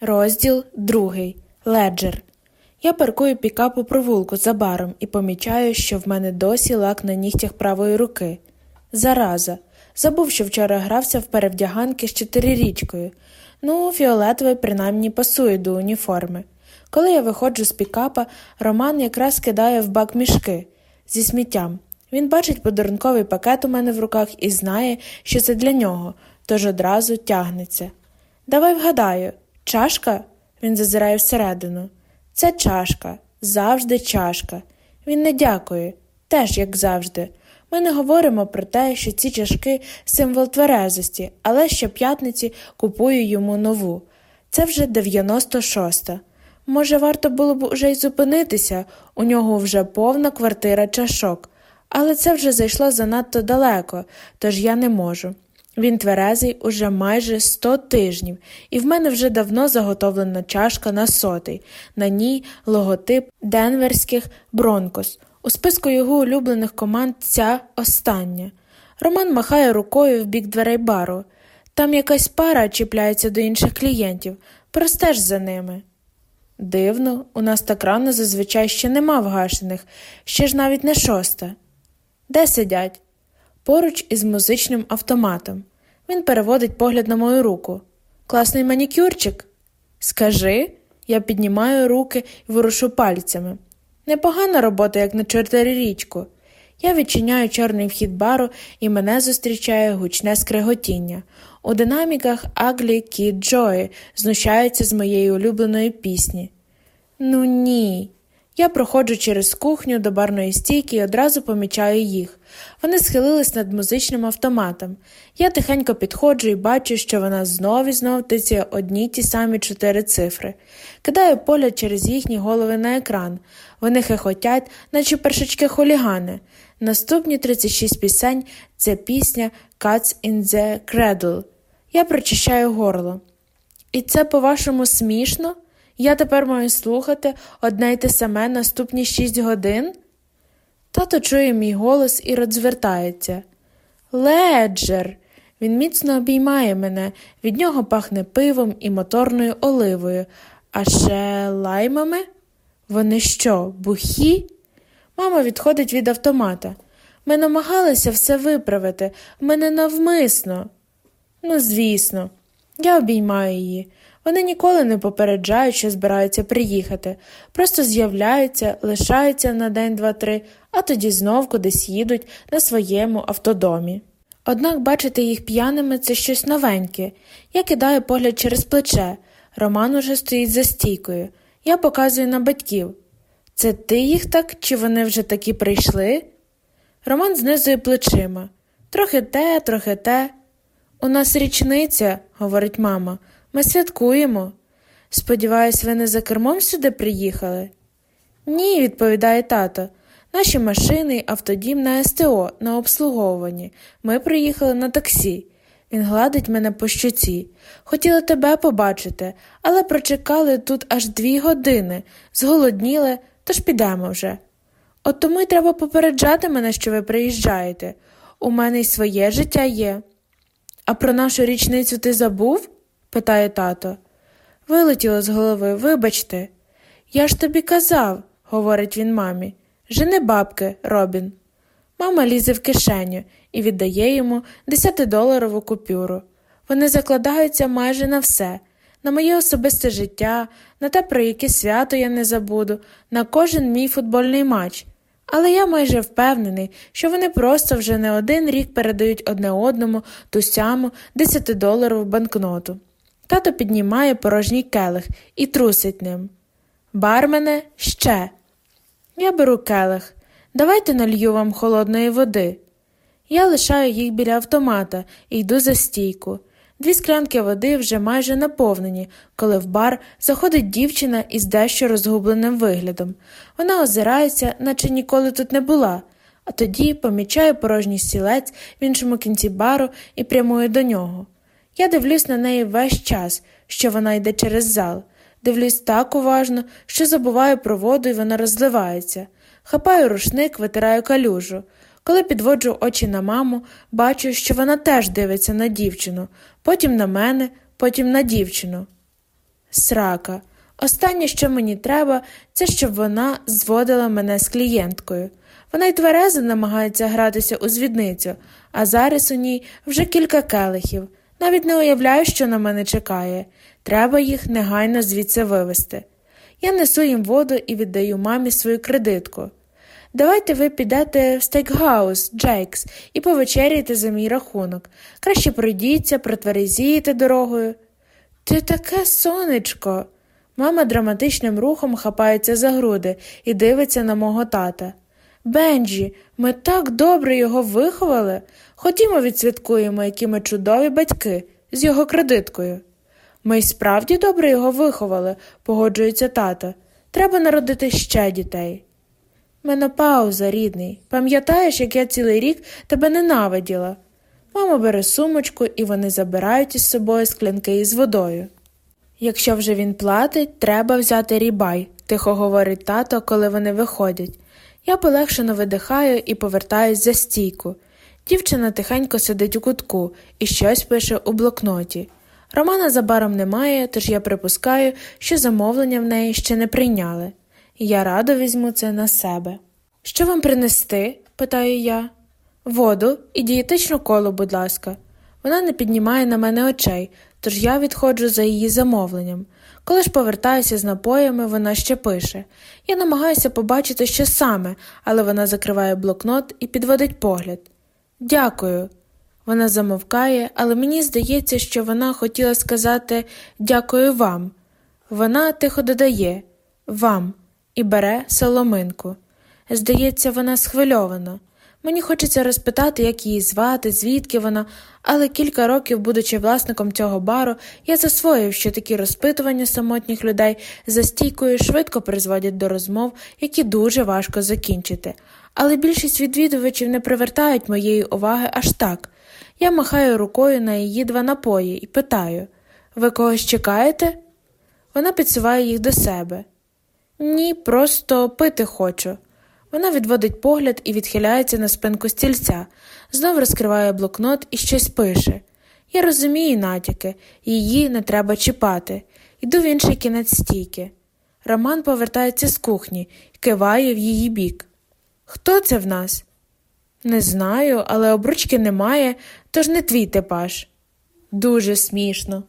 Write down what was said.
Розділ другий. Леджер. Я паркую пікап у провулку за баром і помічаю, що в мене досі лак на нігтях правої руки. Зараза. Забув, що вчора грався в перевдяганки з чотирирічкою. Ну, фіолетовий принаймні пасує до уніформи. Коли я виходжу з пікапа, Роман якраз кидає в бак мішки зі сміттям. Він бачить подарунковий пакет у мене в руках і знає, що це для нього, тож одразу тягнеться. Давай вгадаю. Чашка? Він зазирає всередину. Це чашка, завжди чашка. Він не дякує, теж як завжди. Ми не говоримо про те, що ці чашки символ тверезості, але щоп'ятниці купую йому нову. Це вже 96-та. Може, варто було б уже й зупинитися, у нього вже повна квартира чашок, але це вже зайшло занадто далеко, тож я не можу. Він тверезий уже майже сто тижнів, і в мене вже давно заготовлена чашка на сотий, на ній логотип денверських Бронкос. У списку його улюблених команд ця остання. Роман махає рукою в бік дверей бару. Там якась пара чіпляється до інших клієнтів, простеж за ними. Дивно, у нас так рано зазвичай ще нема вгашених, ще ж навіть не шоста. Де сидять? Поруч із музичним автоматом. Він переводить погляд на мою руку. Класний манікюрчик. Скажи, я піднімаю руки і ворушу пальцями. Непогана робота, як на чотирирічку. Я відчиняю чорний вхід бару і мене зустрічає гучне скреготіння. У динаміках Аглі Кіт Джої знущаються з моєї улюбленої пісні. Ну ні. Я проходжу через кухню до барної стійки і одразу помічаю їх. Вони схилились над музичним автоматом. Я тихенько підходжу і бачу, що вона знов і знов тицяє одні ті самі чотири цифри. Кидаю погляд через їхні голови на екран. Вони хихотять, наче першачки хулігани. Наступні 36 пісень це пісня Cats in the Cradle. Я прочищаю горло. І це, по-вашому, смішно? Я тепер маю слухати одне й те саме наступні шість годин? Тато чує мій голос і розвертається. Леджер. Він міцно обіймає мене, від нього пахне пивом і моторною оливою, а ще лаймами? Вони що, бухі? Мама відходить від автомата. Ми намагалися все виправити, мене навмисно. Ну, звісно, я обіймаю її. Вони ніколи не попереджають, що збираються приїхати, просто з'являються, лишаються на день два-три, а тоді знов кудись їдуть на своєму автодомі. Однак бачити їх п'яними це щось новеньке. Я кидаю погляд через плече. Роман уже стоїть за стійкою. Я показую на батьків. Це ти їх так, чи вони вже такі прийшли? Роман знизує плечима. Трохи те, трохи те. У нас річниця, говорить мама. Ми святкуємо. Сподіваюсь, ви не за кермом сюди приїхали? Ні, відповідає тато. Наші машини, автодім на СТО, на обслуговуванні. Ми приїхали на таксі. Він гладить мене по щоці. Хотіли тебе побачити, але прочекали тут аж дві години, зголодніли, тож підемо вже. От тому й треба попереджати мене, що ви приїжджаєте. У мене й своє життя є. А про нашу річницю ти забув? Питає тато. Вилетіло з голови, вибачте. Я ж тобі казав, говорить він мамі. Жени бабки, Робін. Мама лізе в кишеню і віддає йому десятидоларову купюру. Вони закладаються майже на все, на моє особисте життя, на те, про яке свято я не забуду, на кожен мій футбольний матч. Але я майже впевнений, що вони просто вже не один рік передають одне одному ту сяму десятидоларову банкноту. Тато піднімає порожній келих і трусить ним. Бармене, ще. Я беру келих. Давайте налью вам холодної води. Я лишаю їх біля автомата і йду за стійку. Дві склянки води вже майже наповнені, коли в бар заходить дівчина із дещо розгубленим виглядом. Вона озирається, наче ніколи тут не була, а тоді помічає порожній стілець в іншому кінці бару і прямує до нього. Я дивлюсь на неї весь час, що вона йде через зал. Дивлюсь так уважно, що забуваю про воду і вона розливається. Хапаю рушник, витираю калюжу. Коли підводжу очі на маму, бачу, що вона теж дивиться на дівчину, потім на мене, потім на дівчину. Срака. Останнє, що мені треба, це щоб вона зводила мене з клієнткою. Вона й тверезо намагається гратися у звідницю, а зараз у ній вже кілька келихів. Навіть не уявляю, що на мене чекає. Треба їх негайно звідси вивезти. Я несу їм воду і віддаю мамі свою кредитку. Давайте ви підете в стейкгаус, Джейкс, і повечеряєте за мій рахунок. Краще пройдіться, протверезієте дорогою. Ти таке сонечко. Мама драматичним рухом хапається за груди і дивиться на мого тата. Бенджі, ми так добре його виховали. Ходімо відсвяткуємо, які ми чудові батьки з його кредиткою. Ми й справді добре його виховали, погоджується тато. Треба народити ще дітей. Менопауза, рідний. Пам'ятаєш, як я цілий рік тебе ненавиділа? Мама бере сумочку, і вони забирають із собою склянки із водою. Якщо вже він платить, треба взяти рібай, тихо говорить тато, коли вони виходять. Я полегшено видихаю і повертаюсь за стійку. Дівчина тихенько сидить у кутку і щось пише у блокноті. Романа за баром немає, тож я припускаю, що замовлення в неї ще не прийняли. Я радо візьму це на себе. Що вам принести? питаю я. Воду і дієтичну колу, будь ласка. Вона не піднімає на мене очей, тож я відходжу за її замовленням. Коли ж повертаюся з напоями, вона ще пише. Я намагаюся побачити, що саме, але вона закриває блокнот і підводить погляд. Дякую. Вона замовкає, але мені здається, що вона хотіла сказати дякую вам. Вона тихо додає вам і бере соломинку. Здається, вона схвильована. Мені хочеться розпитати, як її звати, звідки вона, але кілька років, будучи власником цього бару, я засвоїв, що такі розпитування самотніх людей за стійкою швидко призводять до розмов, які дуже важко закінчити. Але більшість відвідувачів не привертають моєї уваги аж так. Я махаю рукою на її два напої і питаю ви когось чекаєте? Вона підсуває їх до себе. Ні, просто пити хочу. Вона відводить погляд і відхиляється на спинку стільця, знов розкриває блокнот і щось пише. Я розумію натяки, її не треба чіпати. Йду в інший кінець стійки. Роман повертається з кухні киває в її бік. Хто це в нас? Не знаю, але обручки немає, тож не твій типаж. Дуже смішно.